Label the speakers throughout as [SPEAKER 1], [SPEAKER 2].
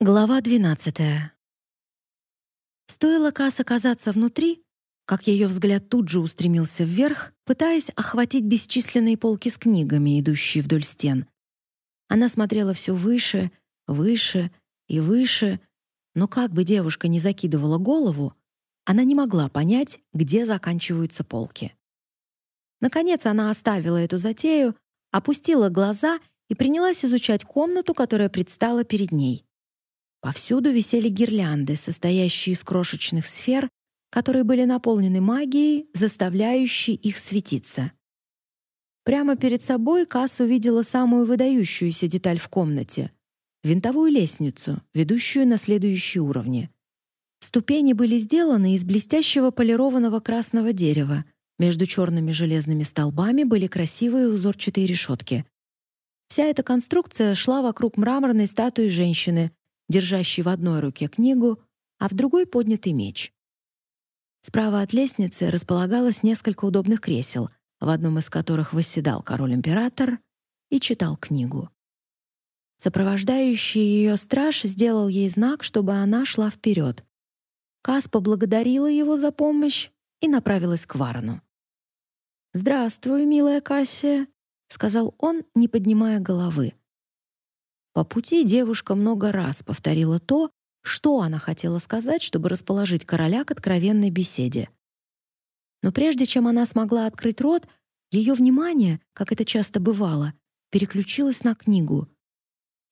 [SPEAKER 1] Глава 12. Стоило Касс оказаться внутри, как ее взгляд тут же устремился вверх, пытаясь охватить бесчисленные полки с книгами, идущие вдоль стен. Она смотрела все выше, выше и выше, но как бы девушка ни закидывала голову, она не могла понять, где заканчиваются полки. Наконец она оставила эту затею, опустила глаза и принялась изучать комнату, которая предстала перед ней. Повсюду висели гирлянды, состоящие из крошечных сфер, которые были наполнены магией, заставляющей их светиться. Прямо перед собой Касс увидела самую выдающуюся деталь в комнате — винтовую лестницу, ведущую на следующие уровни. Ступени были сделаны из блестящего полированного красного дерева. Между черными железными столбами были красивые узорчатые решетки. Вся эта конструкция шла вокруг мраморной статуи женщины, держащий в одной руке книгу, а в другой поднятый меч. Справа от лестницы располагалось несколько удобных кресел, в одном из которых восседал король-император и читал книгу. Сопровождающий ее страж сделал ей знак, чтобы она шла вперед. Кас поблагодарила его за помощь и направилась к Варану. «Здравствуй, милая Кассия», — сказал он, не поднимая головы. По пути девушка много раз повторила то, что она хотела сказать, чтобы расположить короля к откровенной беседе. Но прежде чем она смогла открыть рот, ее внимание, как это часто бывало, переключилось на книгу.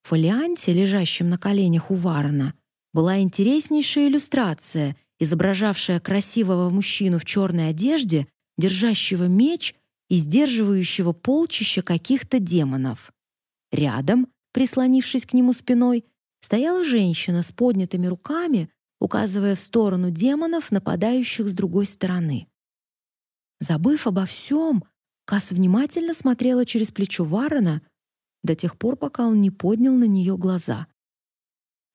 [SPEAKER 1] В фолианте, лежащем на коленях у Варона, была интереснейшая иллюстрация, изображавшая красивого мужчину в черной одежде, держащего меч и сдерживающего полчища каких-то демонов. Рядом прислонившись к нему спиной, стояла женщина с поднятыми руками, указывая в сторону демонов, нападающих с другой стороны. Забыв обо всем, Кас внимательно смотрела через плечо Варона до тех пор, пока он не поднял на нее глаза.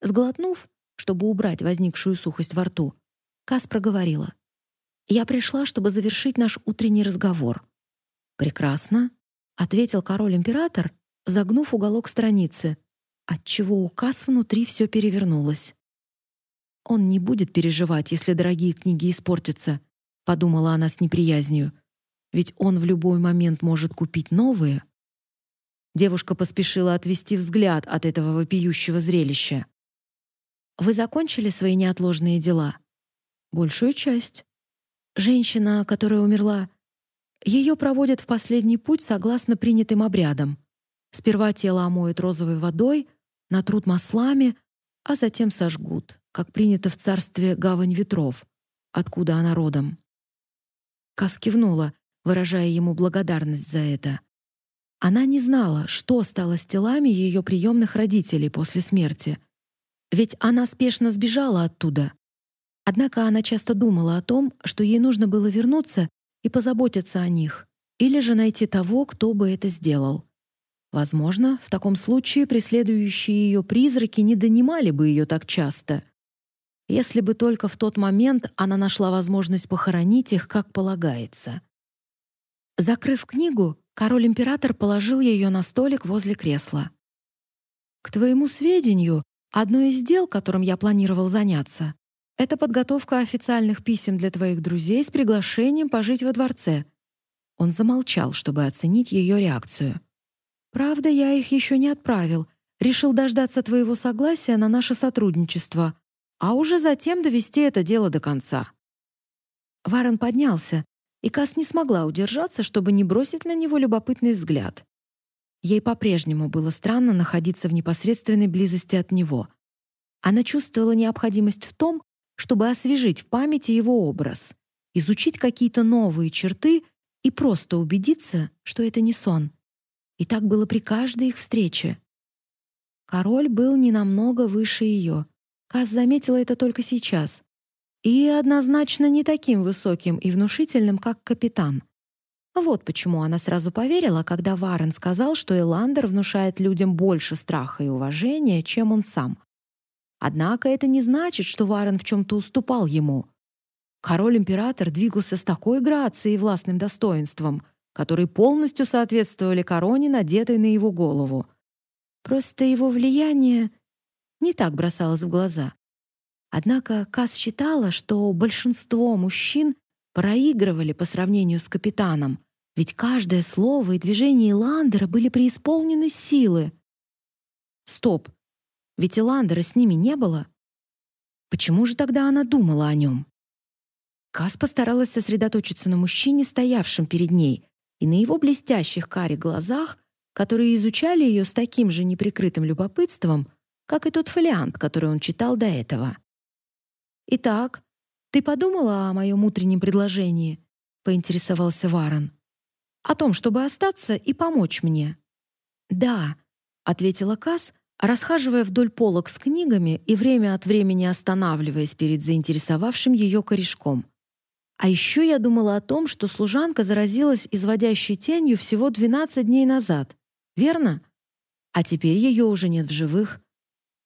[SPEAKER 1] Сглотнув, чтобы убрать возникшую сухость во рту, Кас проговорила: "Я пришла, чтобы завершить наш утренний разговор". "Прекрасно", ответил король-император загнув уголок страницы, отчего у Кас внутри все перевернулось. Он не будет переживать, если дорогие книги испортятся, подумала она с неприязнью. Ведь он в любой момент может купить новые. Девушка поспешила отвести взгляд от этого вопиющего зрелища. Вы закончили свои неотложные дела? Большую часть. Женщина, которая умерла, ее проводят в последний путь согласно принятым обрядам. Сперва тело омоют розовой водой, натрут маслами, а затем сожгут, как принято в царстве Гавань ветров, откуда она родом. Кас кивнула, выражая ему благодарность за это. Она не знала, что стало с телами ее приемных родителей после смерти. Ведь она спешно сбежала оттуда. Однако она часто думала о том, что ей нужно было вернуться и позаботиться о них, или же найти того, кто бы это сделал. Возможно, в таком случае преследующие ее призраки не донимали бы ее так часто. Если бы только в тот момент она нашла возможность похоронить их, как полагается. Закрыв книгу, король-император положил ее на столик возле кресла. К твоему сведению, одно из дел, которым я планировал заняться, это подготовка официальных писем для твоих друзей с приглашением пожить во дворце. Он замолчал, чтобы оценить ее реакцию. Правда, я их еще не отправил. Решил дождаться твоего согласия на наше сотрудничество, а уже затем довести это дело до конца. Варен поднялся, и Кас не смогла удержаться, чтобы не бросить на него любопытный взгляд. Ей по-прежнему было странно находиться в непосредственной близости от него. Она чувствовала необходимость в том, чтобы освежить в памяти его образ, изучить какие-то новые черты и просто убедиться, что это не сон. И так было при каждой их встрече. Король был не намного выше ее. Каз заметила это только сейчас. И однозначно не таким высоким и внушительным, как капитан. Вот почему она сразу поверила, когда Варен сказал, что Эландер внушает людям больше страха и уважения, чем он сам. Однако это не значит, что Варен в чем то уступал ему. Король-император двигался с такой грацией и властным достоинством, которые полностью соответствовали короне, надетой на его голову. Просто его влияние не так бросалось в глаза. Однако Кас считала, что большинство мужчин проигрывали по сравнению с капитаном, ведь каждое слово и движение Ландера были преисполнены силы. Стоп, ведь Ландера с ними не было. Почему же тогда она думала о нем? Кас постаралась сосредоточиться на мужчине, стоявшем перед ней, и на его блестящих карих глазах, которые изучали ее с таким же неприкрытым любопытством, как и тот фолиант, который он читал до этого. «Итак, ты подумала о моем утреннем предложении?» — поинтересовался Варон. «О том, чтобы остаться и помочь мне». «Да», — ответила Кас, расхаживая вдоль полок с книгами и время от времени останавливаясь перед заинтересовавшим ее корешком. А еще я думала о том, что служанка заразилась изводящей тенью всего 12 дней назад. Верно? А теперь ее уже нет в живых.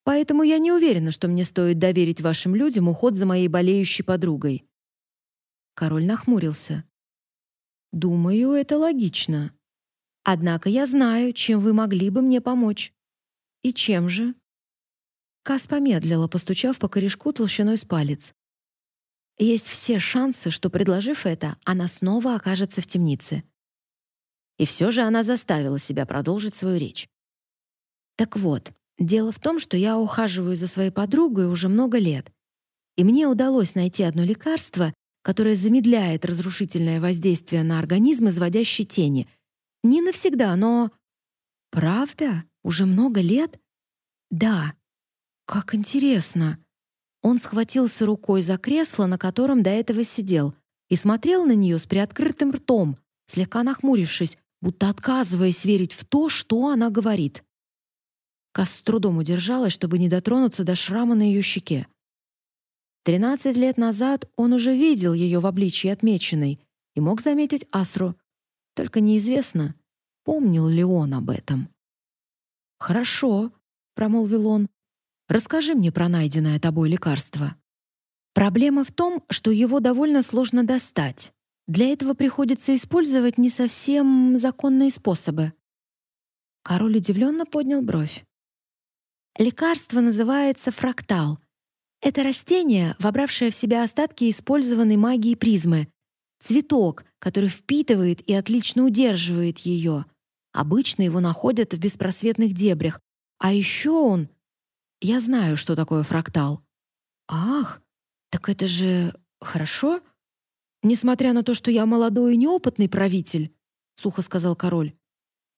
[SPEAKER 1] Поэтому я не уверена, что мне стоит доверить вашим людям уход за моей болеющей подругой. Король нахмурился. Думаю, это логично. Однако я знаю, чем вы могли бы мне помочь. И чем же? Кас помедлила, постучав по корешку толщиной с палец. Есть все шансы, что, предложив это, она снова окажется в темнице. И все же она заставила себя продолжить свою речь. Так вот, дело в том, что я ухаживаю за своей подругой уже много лет, и мне удалось найти одно лекарство, которое замедляет разрушительное воздействие на организм изводящей тени. Не навсегда, но... Правда? Уже много лет? Да. Как интересно. Он схватился рукой за кресло, на котором до этого сидел, и смотрел на нее с приоткрытым ртом, слегка нахмурившись, будто отказываясь верить в то, что она говорит. Кас с трудом удержалась, чтобы не дотронуться до шрама на ее щеке. Тринадцать лет назад он уже видел ее в обличье отмеченной и мог заметить Асру, только неизвестно, помнил ли он об этом. «Хорошо», — промолвил он, Расскажи мне про найденное тобой лекарство. Проблема в том, что его довольно сложно достать. Для этого приходится использовать не совсем законные способы. Король удивленно поднял бровь. Лекарство называется фрактал. Это растение, вобравшее в себя остатки использованной магии призмы. Цветок, который впитывает и отлично удерживает ее. Обычно его находят в беспросветных дебрях. А еще он я знаю, что такое фрактал. Ах, так это же хорошо? Несмотря на то, что я молодой и неопытный правитель, сухо сказал король.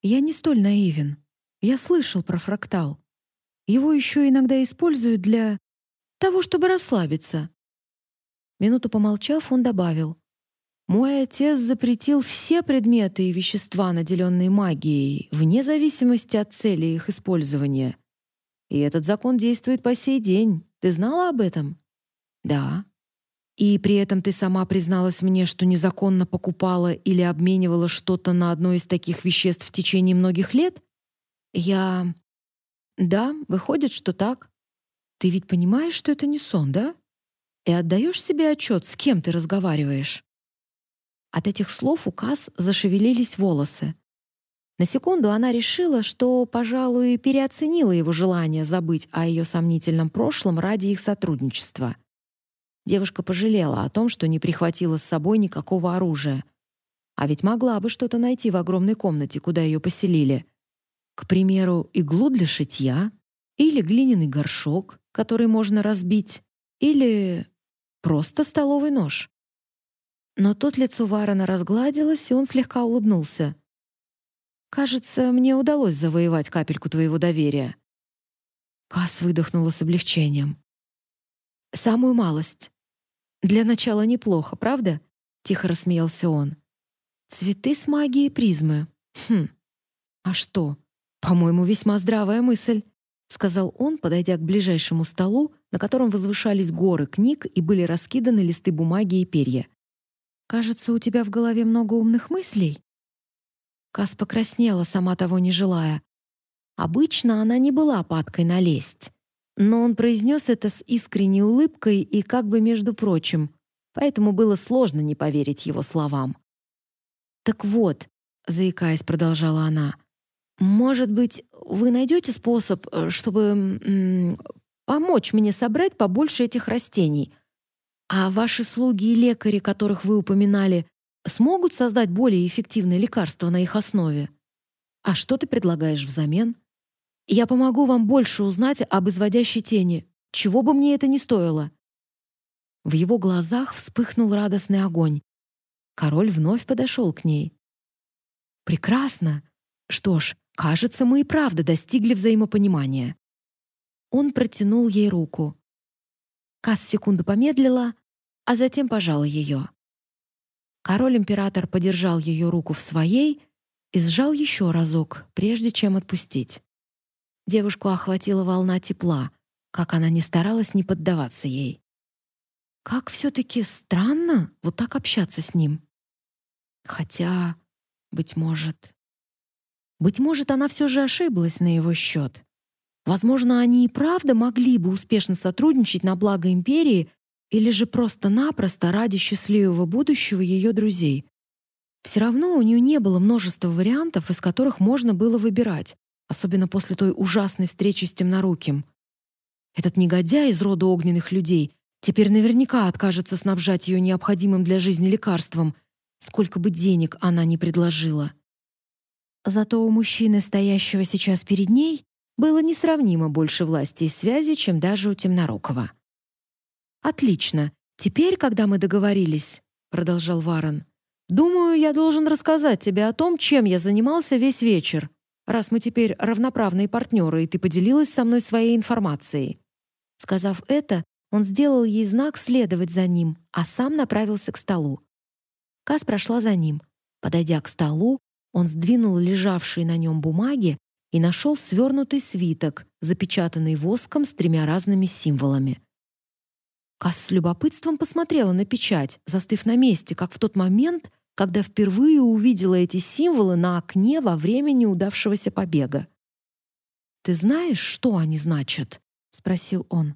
[SPEAKER 1] Я не столь наивен. Я слышал про фрактал. Его еще иногда используют для того, чтобы расслабиться. Минуту помолчав, он добавил: мой отец запретил все предметы и вещества, наделенные магией, вне зависимости от цели их использования. И этот закон действует по сей день. Ты знала об этом? Да. И при этом ты сама призналась мне, что незаконно покупала или обменивала что-то на одно из таких веществ в течение многих лет? Я Да, выходит, что так. Ты ведь понимаешь, что это не сон, да? И отдаешь себе отчет, с кем ты разговариваешь. От этих слов у Кас зашевелились волосы. На секунду она решила, что, пожалуй, переоценила его желание забыть о ее сомнительном прошлом ради их сотрудничества. Девушка пожалела о том, что не прихватила с собой никакого оружия. А ведь могла бы что-то найти в огромной комнате, куда ее поселили. К примеру, иглу для шитья или глиняный горшок, который можно разбить, или просто столовый нож. Но тут лицо Варона разгладилось, и он слегка улыбнулся — Кажется, мне удалось завоевать капельку твоего доверия. Кас выдохнула с облегчением. Самую малость. Для начала неплохо, правда? Тихо рассмеялся он. Цветы с магией призмы. Хм. А что? По-моему, весьма здравая мысль, сказал он, подойдя к ближайшему столу, на котором возвышались горы книг и были раскиданы листы бумаги и перья. Кажется, у тебя в голове много умных мыслей. Кас покраснела, сама того не желая. Обычно она не была падкой на лесть, но он произнес это с искренней улыбкой и как бы между прочим, поэтому было сложно не поверить его словам. «Так вот», — заикаясь, продолжала она, «может быть, вы найдете способ, э, чтобы помочь мне собрать побольше этих растений. А ваши слуги и лекари, которых вы упоминали, смогут создать более эффективные лекарства на их основе? А что ты предлагаешь взамен? Я помогу вам больше узнать об изводящей тени, чего бы мне это ни стоило. В его глазах вспыхнул радостный огонь. Король вновь подошел к ней. Прекрасно. Что ж, кажется, мы и правда достигли взаимопонимания. Он протянул ей руку. Кас секунду помедлила, а затем пожала ее. Король-император подержал ее руку в своей и сжал еще разок, прежде чем отпустить. Девушку охватила волна тепла, как она не старалась не поддаваться ей. Как все таки странно вот так общаться с ним. Хотя, быть может, быть может, она все же ошиблась на его счет. Возможно, они и правда могли бы успешно сотрудничать на благо империи или же просто-напросто ради счастливого будущего ее друзей. Все равно у нее не было множества вариантов, из которых можно было выбирать, особенно после той ужасной встречи с темноруким. Этот негодяй из рода огненных людей теперь наверняка откажется снабжать ее необходимым для жизни лекарством, сколько бы денег она ни предложила. Зато у мужчины, стоящего сейчас перед ней, было несравнимо больше власти и связи, чем даже у Темнорукова. «Отлично. Теперь, когда мы договорились», — продолжал Варон, «думаю, я должен рассказать тебе о том, чем я занимался весь вечер, раз мы теперь равноправные партнеры, и ты поделилась со мной своей информацией». Сказав это, он сделал ей знак следовать за ним, а сам направился к столу. Кас прошла за ним. Подойдя к столу, он сдвинул лежавшие на нем бумаги и нашел свернутый свиток, запечатанный воском с тремя разными символами. Кас с любопытством посмотрела на печать, застыв на месте, как в тот момент, когда впервые увидела эти символы на окне во время неудавшегося побега. «Ты знаешь, что они значат?» — спросил он.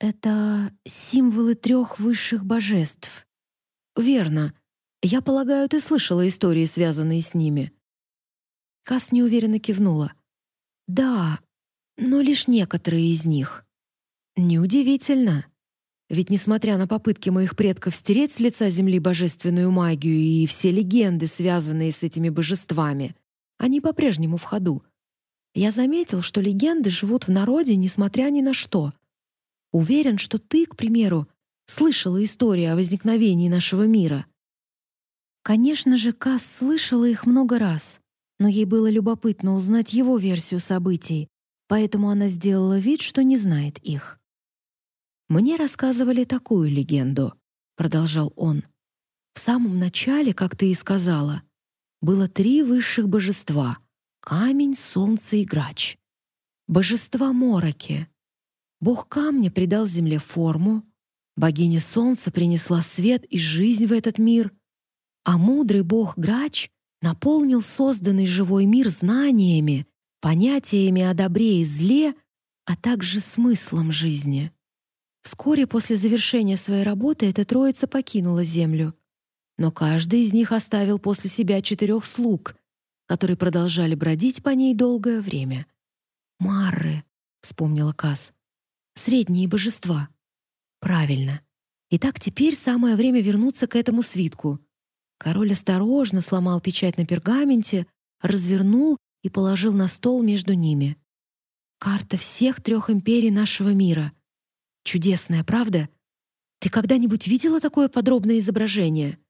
[SPEAKER 1] «Это символы трех высших божеств». «Верно. Я полагаю, ты слышала истории, связанные с ними». Кас неуверенно кивнула. «Да, но лишь некоторые из них». «Неудивительно. Ведь, несмотря на попытки моих предков стереть с лица земли божественную магию и все легенды, связанные с этими божествами, они по-прежнему в ходу. Я заметил, что легенды живут в народе, несмотря ни на что. Уверен, что ты, к примеру, слышала истории о возникновении нашего мира». Конечно же, Кас слышала их много раз но ей было любопытно узнать его версию событий, поэтому она сделала вид, что не знает их. «Мне рассказывали такую легенду», — продолжал он. «В самом начале, как ты и сказала, было три высших божества — камень, солнце и грач. Божества Мороки. Бог камня придал земле форму, богиня солнца принесла свет и жизнь в этот мир, а мудрый бог Грач наполнил созданный живой мир знаниями, понятиями о добре и зле, а также смыслом жизни. Вскоре после завершения своей работы эта троица покинула землю, но каждый из них оставил после себя четырех слуг, которые продолжали бродить по ней долгое время. Марры, вспомнила Кас. Средние божества. Правильно. Итак, теперь самое время вернуться к этому свитку. Король осторожно сломал печать на пергаменте, развернул и положил на стол между ними. Карта всех трех империй нашего мира. Чудесная, правда? Ты когда-нибудь видела такое подробное изображение?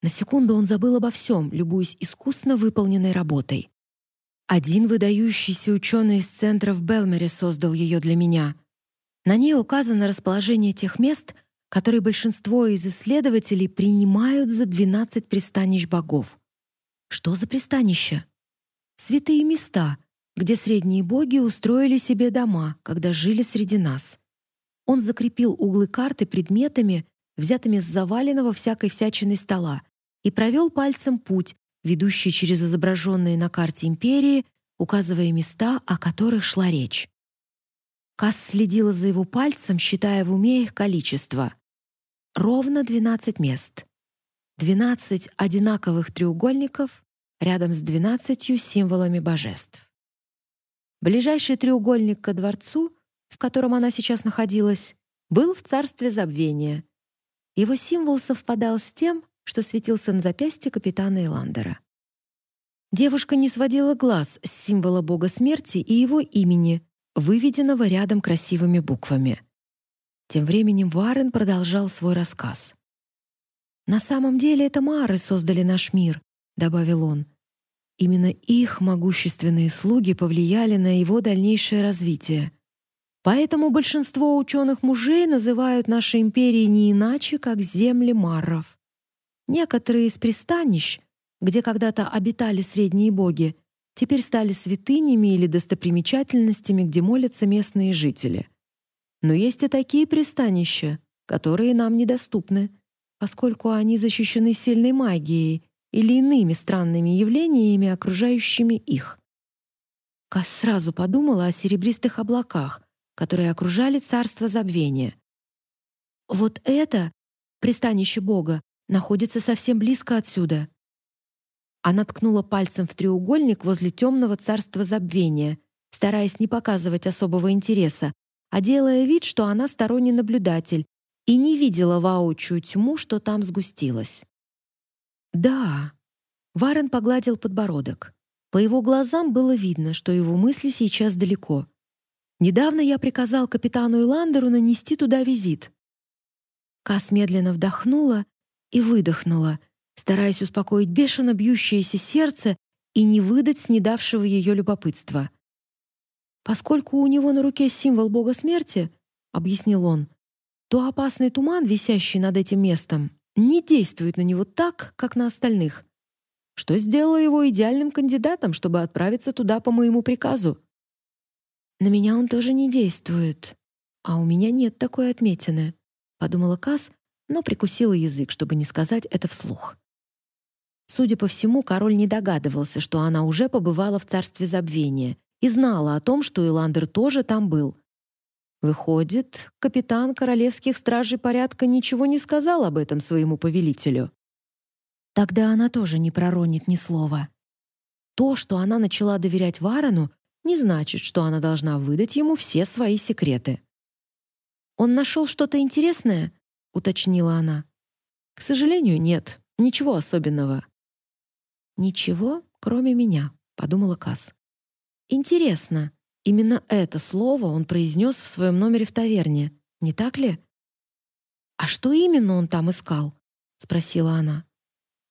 [SPEAKER 1] На секунду он забыл обо всем, любуясь искусно выполненной работой. Один выдающийся ученый из центра в Белмере создал ее для меня. На ней указано расположение тех мест, которые большинство из исследователей принимают за 12 пристанищ богов. Что за пристанища? Святые места, где средние боги устроили себе дома, когда жили среди нас. Он закрепил углы карты предметами, взятыми с заваленного всякой всячиной стола, и провел пальцем путь, ведущий через изображенные на карте империи, указывая места, о которых шла речь. Кас следила за его пальцем, считая в уме их количество. Ровно 12 мест. 12 одинаковых треугольников рядом с 12 символами божеств. Ближайший треугольник ко дворцу в котором она сейчас находилась, был в царстве забвения. Его символ совпадал с тем, что светился на запястье капитана Эландера. Девушка не сводила глаз с символа бога смерти и его имени, выведенного рядом красивыми буквами. Тем временем Варен продолжал свой рассказ. «На самом деле это Мары создали наш мир», — добавил он. «Именно их могущественные слуги повлияли на его дальнейшее развитие. Поэтому большинство ученых-мужей называют наши империи не иначе, как земли Марров. Некоторые из пристанищ — где когда-то обитали средние боги, теперь стали святынями или достопримечательностями, где молятся местные жители. Но есть и такие пристанища, которые нам недоступны, поскольку они защищены сильной магией или иными странными явлениями, окружающими их. Кас сразу подумала о серебристых облаках, которые окружали царство забвения. Вот это, пристанище Бога, находится совсем близко отсюда. Она ткнула пальцем в треугольник возле темного царства забвения, стараясь не показывать особого интереса, а делая вид, что она сторонний наблюдатель и не видела воочию тьму, что там сгустилась. «Да», — Варен погладил подбородок. По его глазам было видно, что его мысли сейчас далеко. «Недавно я приказал капитану Иландеру нанести туда визит». Кас медленно вдохнула и выдохнула — стараясь успокоить бешено бьющееся сердце и не выдать снедавшего ее любопытства. Поскольку у него на руке символ бога смерти, объяснил он, то опасный туман, висящий над этим местом, не действует на него так, как на остальных, что сделало его идеальным кандидатом, чтобы отправиться туда по моему приказу. На меня он тоже не действует, а у меня нет такой отметины, подумала Кас, но прикусила язык, чтобы не сказать это вслух. Судя по всему, король не догадывался, что она уже побывала в царстве забвения и знала о том, что Иландер тоже там был. Выходит, капитан королевских стражей порядка ничего не сказал об этом своему повелителю. Тогда она тоже не проронит ни слова. То, что она начала доверять Варану, не значит, что она должна выдать ему все свои секреты. «Он нашел что-то интересное?» — уточнила она. «К сожалению, нет, ничего особенного. «Ничего, кроме меня», — подумала Кас. «Интересно, именно это слово он произнес в своем номере в таверне, не так ли?» «А что именно он там искал?» — спросила она.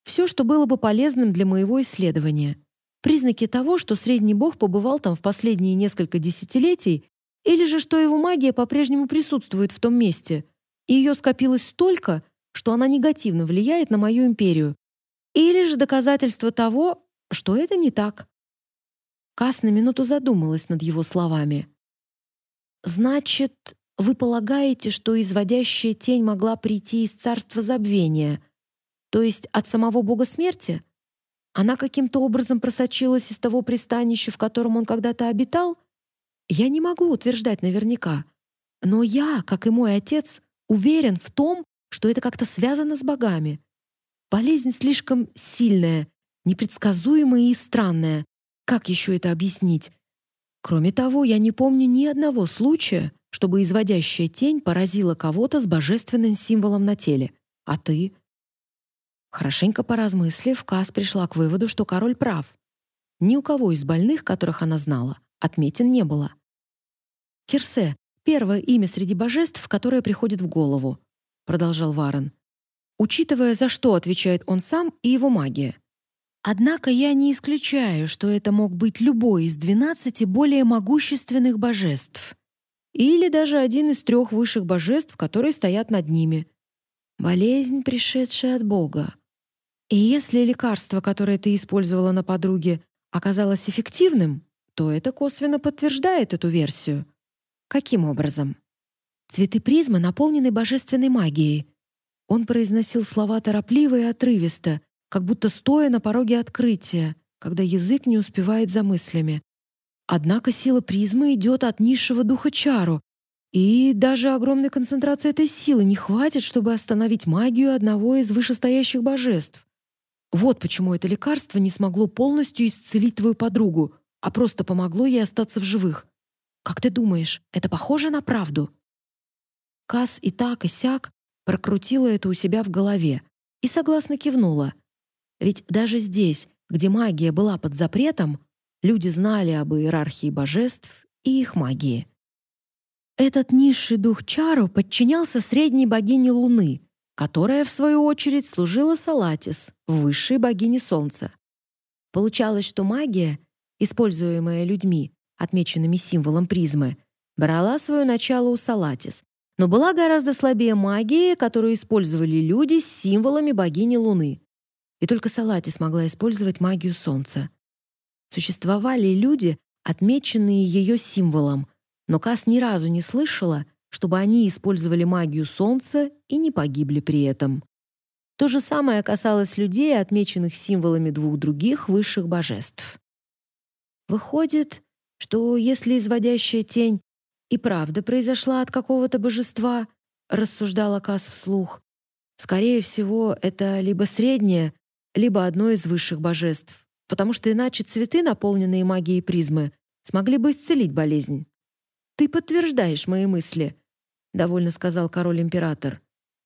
[SPEAKER 1] «Все, что было бы полезным для моего исследования. Признаки того, что средний бог побывал там в последние несколько десятилетий, или же что его магия по-прежнему присутствует в том месте, и ее скопилось столько, что она негативно влияет на мою империю, или же доказательство того, что это не так. Кас на минуту задумалась над его словами. «Значит, вы полагаете, что изводящая тень могла прийти из царства забвения, то есть от самого бога смерти? Она каким-то образом просочилась из того пристанища, в котором он когда-то обитал? Я не могу утверждать наверняка. Но я, как и мой отец, уверен в том, что это как-то связано с богами. Болезнь слишком сильная, непредсказуемая и странная. Как еще это объяснить? Кроме того, я не помню ни одного случая, чтобы изводящая тень поразила кого-то с божественным символом на теле. А ты? Хорошенько поразмыслив, Кас пришла к выводу, что король прав. Ни у кого из больных, которых она знала, отметин не было. Кирсе — первое имя среди божеств, которое приходит в голову, продолжал Варен учитывая, за что отвечает он сам и его магия. Однако я не исключаю, что это мог быть любой из двенадцати более могущественных божеств или даже один из трех высших божеств, которые стоят над ними. Болезнь, пришедшая от Бога. И если лекарство, которое ты использовала на подруге, оказалось эффективным, то это косвенно подтверждает эту версию. Каким образом? Цветы призмы наполнены божественной магией, он произносил слова торопливо и отрывисто, как будто стоя на пороге открытия, когда язык не успевает за мыслями. Однако сила призмы идет от низшего духа Чару, и даже огромной концентрации этой силы не хватит, чтобы остановить магию одного из вышестоящих божеств. Вот почему это лекарство не смогло полностью исцелить твою подругу, а просто помогло ей остаться в живых. Как ты думаешь, это похоже на правду?» Кас и так, и сяк прокрутила это у себя в голове и согласно кивнула. Ведь даже здесь, где магия была под запретом, люди знали об иерархии божеств и их магии. Этот низший дух Чару подчинялся средней богине Луны, которая, в свою очередь, служила Салатис, высшей богине Солнца. Получалось, что магия, используемая людьми, отмеченными символом призмы, брала свое начало у Салатис, но была гораздо слабее магии, которую использовали люди с символами богини Луны. И только Салатис могла использовать магию Солнца. Существовали люди, отмеченные ее символом, но Кас ни разу не слышала, чтобы они использовали магию Солнца и не погибли при этом. То же самое касалось людей, отмеченных символами двух других высших божеств. Выходит, что если изводящая тень и правда произошла от какого-то божества, рассуждала Кас вслух, скорее всего, это либо среднее, либо одно из высших божеств, потому что иначе цветы, наполненные магией призмы, смогли бы исцелить болезнь. Ты подтверждаешь мои мысли, довольно сказал король-император.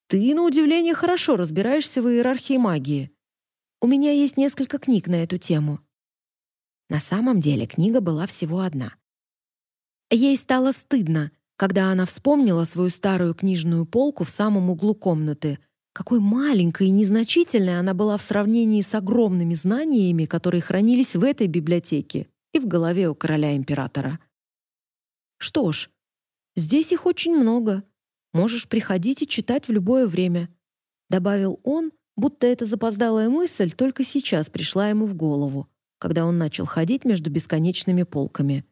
[SPEAKER 1] Ты, на удивление, хорошо разбираешься в иерархии магии. У меня есть несколько книг на эту тему. На самом деле, книга была всего одна. Ей стало стыдно, когда она вспомнила свою старую книжную полку в самом углу комнаты. Какой маленькой и незначительной она была в сравнении с огромными знаниями, которые хранились в этой библиотеке и в голове у короля-императора. Что ж, здесь их очень много. Можешь приходить и читать в любое время, добавил он, будто эта запоздалая мысль только сейчас пришла ему в голову, когда он начал ходить между бесконечными полками.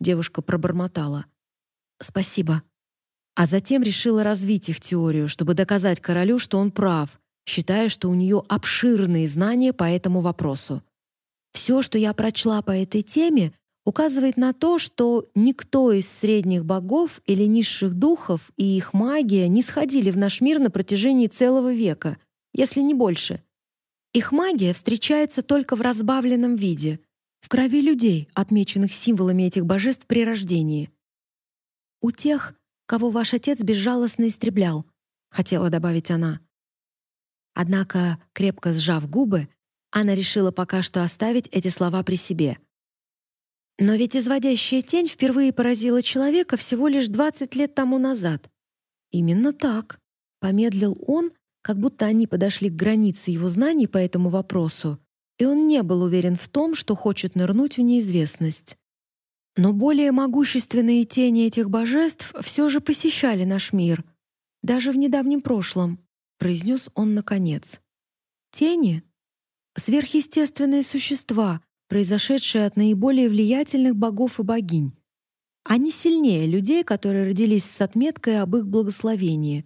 [SPEAKER 1] Девушка пробормотала: "Спасибо". А затем решила развить их теорию, чтобы доказать королю, что он прав, считая, что у нее обширные знания по этому вопросу. Все, что я прочла по этой теме, указывает на то, что никто из средних богов или низших духов и их магия не сходили в наш мир на протяжении целого века, если не больше. Их магия встречается только в разбавленном виде, в крови людей, отмеченных символами этих божеств при рождении. У тех, кого ваш отец безжалостно истреблял, хотела добавить она. Однако, крепко сжав губы, она решила пока что оставить эти слова при себе — но ведь изводящая тень впервые поразила человека всего лишь 20 лет тому назад. Именно так. Помедлил он, как будто они подошли к границе его знаний по этому вопросу, и он не был уверен в том, что хочет нырнуть в неизвестность. Но более могущественные тени этих божеств все же посещали наш мир, даже в недавнем прошлом, произнес он наконец. Тени — сверхъестественные существа, произошедшие от наиболее влиятельных богов и богинь. Они сильнее людей, которые родились с отметкой об их благословении.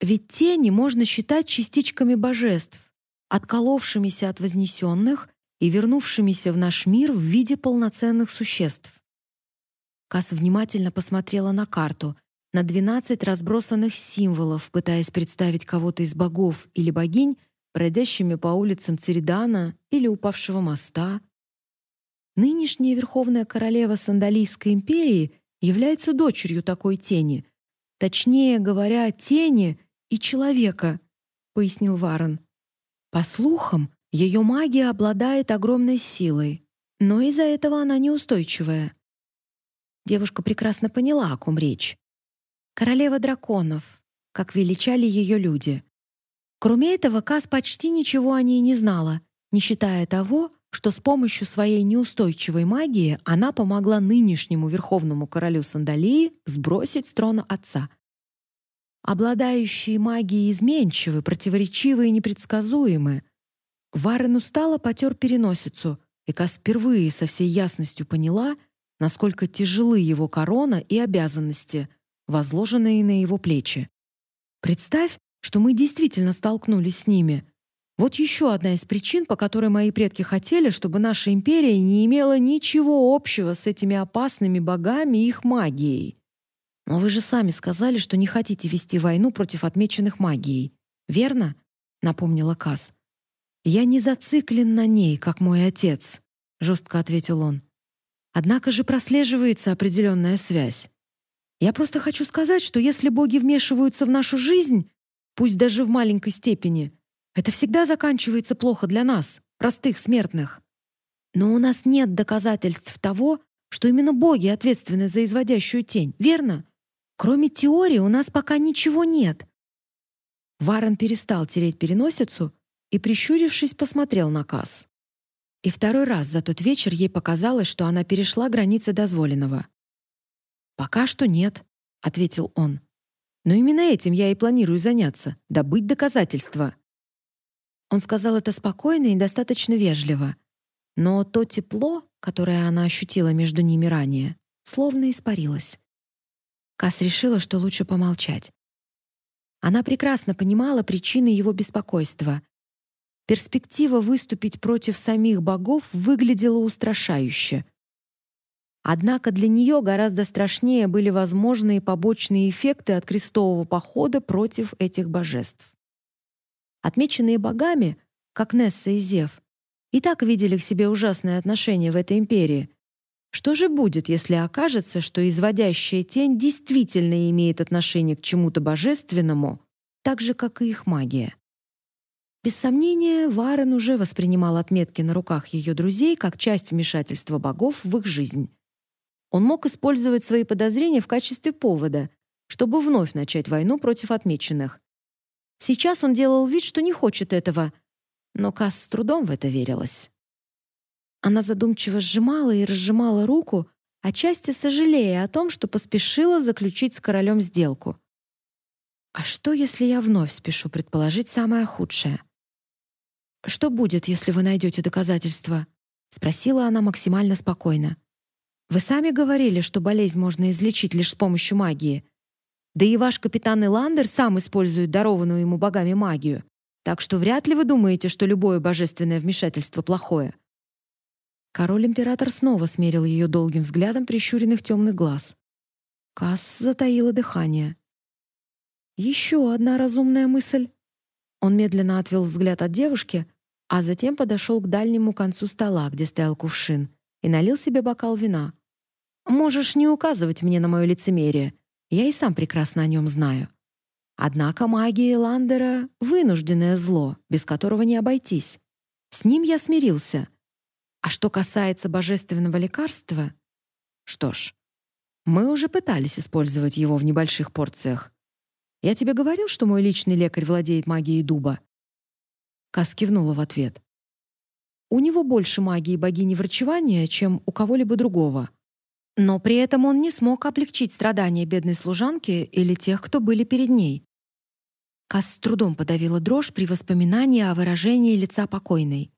[SPEAKER 1] Ведь тени можно считать частичками божеств, отколовшимися от вознесенных и вернувшимися в наш мир в виде полноценных существ. Кас внимательно посмотрела на карту, на 12 разбросанных символов, пытаясь представить кого-то из богов или богинь, бродящими по улицам Церидана или упавшего моста, Нынешняя верховная королева Сандалийской империи является дочерью такой тени. Точнее говоря, тени и человека, пояснил Варен. По слухам, ее магия обладает огромной силой, но из-за этого она неустойчивая. Девушка прекрасно поняла, о ком речь. Королева драконов, как величали ее люди. Кроме этого, Кас почти ничего о ней не знала, не считая того, что с помощью своей неустойчивой магии она помогла нынешнему верховному королю Сандалии сбросить с трона отца. Обладающие магией изменчивы, противоречивы и непредсказуемы. Варен устало потер переносицу, и Кас впервые со всей ясностью поняла, насколько тяжелы его корона и обязанности, возложенные на его плечи. Представь, что мы действительно столкнулись с ними — вот еще одна из причин, по которой мои предки хотели, чтобы наша империя не имела ничего общего с этими опасными богами и их магией. Но вы же сами сказали, что не хотите вести войну против отмеченных магией, верно? напомнила Кас. Я не зациклен на ней, как мой отец, жестко ответил он. Однако же прослеживается определенная связь. Я просто хочу сказать, что если боги вмешиваются в нашу жизнь, пусть даже в маленькой степени, это всегда заканчивается плохо для нас, простых смертных. Но у нас нет доказательств того, что именно боги ответственны за изводящую тень, верно? Кроме теории у нас пока ничего нет. Варен перестал тереть переносицу и, прищурившись, посмотрел на Касс. И второй раз за тот вечер ей показалось, что она перешла границы дозволенного. «Пока что нет», — ответил он. «Но именно этим я и планирую заняться — добыть доказательства». Он сказал это спокойно и достаточно вежливо, но то тепло, которое она ощутила между ними ранее, словно испарилось. Кас решила, что лучше помолчать. Она прекрасно понимала причины его беспокойства. Перспектива выступить против самих богов выглядела устрашающе. Однако для нее гораздо страшнее были возможные побочные эффекты от крестового похода против этих божеств. Отмеченные богами, как Несса и Зев, и так видели к себе ужасное отношение в этой империи. Что же будет, если окажется, что изводящая тень действительно имеет отношение к чему-то божественному, так же, как и их магия? Без сомнения, Варен уже воспринимал отметки на руках ее друзей как часть вмешательства богов в их жизнь. Он мог использовать свои подозрения в качестве повода, чтобы вновь начать войну против отмеченных. Сейчас он делал вид, что не хочет этого — но Кас с трудом в это верилась. Она задумчиво сжимала и разжимала руку, отчасти сожалея о том, что поспешила заключить с королем сделку. А что, если я вновь спешу предположить самое худшее? Что будет, если вы найдете доказательства? спросила она максимально спокойно. Вы сами говорили, что болезнь можно излечить лишь с помощью магии. Да и ваш капитан Иландер сам использует дарованную ему богами магию. Так что вряд ли вы думаете, что любое божественное вмешательство плохое. Король-император снова смерил ее долгим взглядом прищуренных темных глаз. Касс затаила дыхание. Еще одна разумная мысль. Он медленно отвел взгляд от девушки, а затем подошел к дальнему концу стола, где стоял кувшин, и налил себе бокал вина. Можешь не указывать мне на мое лицемерие. Я и сам прекрасно о нем знаю. Однако магия Ландера — вынужденное зло, без которого не обойтись. С ним я смирился. А что касается божественного лекарства... Что ж, мы уже пытались использовать его в небольших порциях. Я тебе говорил, что мой личный лекарь владеет магией дуба?» Кас кивнула в ответ. «У него больше магии богини врачевания, чем у кого-либо другого. Но при этом он не смог облегчить страдания бедной служанки или тех, кто были перед ней. Кас с трудом подавила дрожь при воспоминании о выражении лица покойной.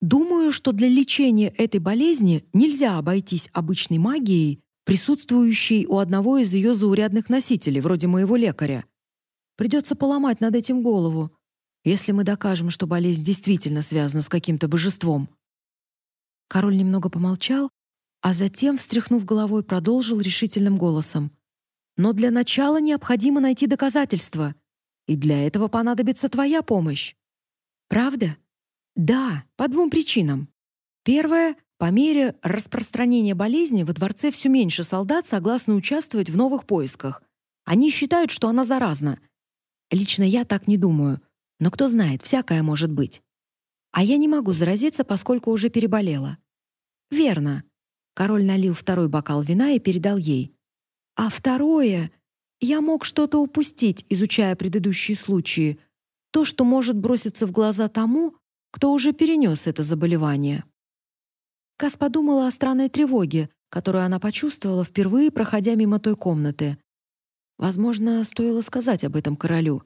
[SPEAKER 1] Думаю, что для лечения этой болезни нельзя обойтись обычной магией, присутствующей у одного из ее заурядных носителей, вроде моего лекаря. Придется поломать над этим голову, если мы докажем, что болезнь действительно связана с каким-то божеством. Король немного помолчал, а затем, встряхнув головой, продолжил решительным голосом: "Но для начала необходимо найти доказательства. И для этого понадобится твоя помощь. Правда? Да, по двум причинам. Первое по мере распространения болезни во дворце все меньше солдат согласны участвовать в новых поисках. Они считают, что она заразна. Лично я так не думаю, но кто знает, всякое может быть. А я не могу заразиться, поскольку уже переболела. Верно. Король налил второй бокал вина и передал ей. А второе я мог что-то упустить, изучая предыдущие случаи, то, что может броситься в глаза тому, кто уже перенес это заболевание. Кас подумала о странной тревоге, которую она почувствовала впервые, проходя мимо той комнаты. Возможно, стоило сказать об этом королю.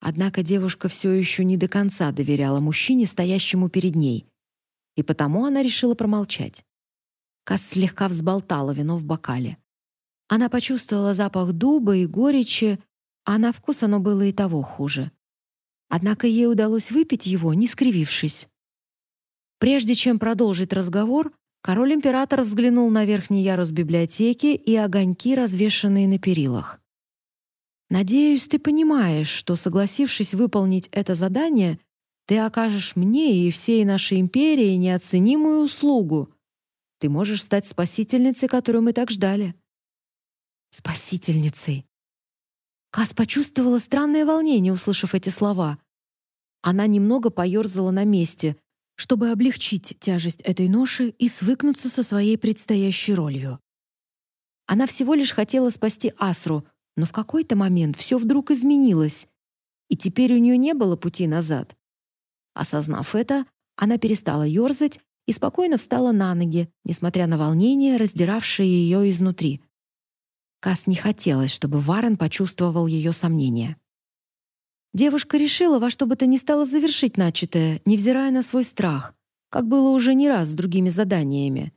[SPEAKER 1] Однако девушка все еще не до конца доверяла мужчине, стоящему перед ней, и потому она решила промолчать. Кас слегка взболтала вино в бокале. Она почувствовала запах дуба и горечи, а на вкус оно было и того хуже. Однако ей удалось выпить его, не скривившись. Прежде чем продолжить разговор, король-император взглянул на верхний ярус библиотеки и огоньки, развешанные на перилах. «Надеюсь, ты понимаешь, что, согласившись выполнить это задание, ты окажешь мне и всей нашей империи неоценимую услугу. Ты можешь стать спасительницей, которую мы так ждали. Спасительницей. Кас почувствовала странное волнение, услышав эти слова. Она немного поёрзала на месте, чтобы облегчить тяжесть этой ноши и свыкнуться со своей предстоящей ролью. Она всего лишь хотела спасти Асру, но в какой-то момент все вдруг изменилось, и теперь у нее не было пути назад. Осознав это, она перестала ёрзать и спокойно встала на ноги, несмотря на волнение, раздиравшее ее изнутри. Кас не хотелось, чтобы Варен почувствовал ее сомнения. Девушка решила во что бы то ни стало завершить начатое, невзирая на свой страх, как было уже не раз с другими заданиями.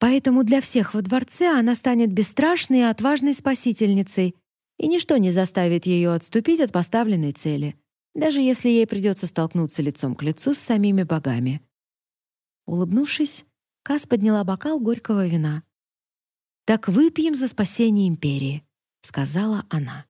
[SPEAKER 1] Поэтому для всех во дворце она станет бесстрашной и отважной спасительницей, и ничто не заставит ее отступить от поставленной цели, даже если ей придется столкнуться лицом к лицу с самими богами. Улыбнувшись, Кас подняла бокал горького вина. «Так выпьем за спасение империи», — сказала она.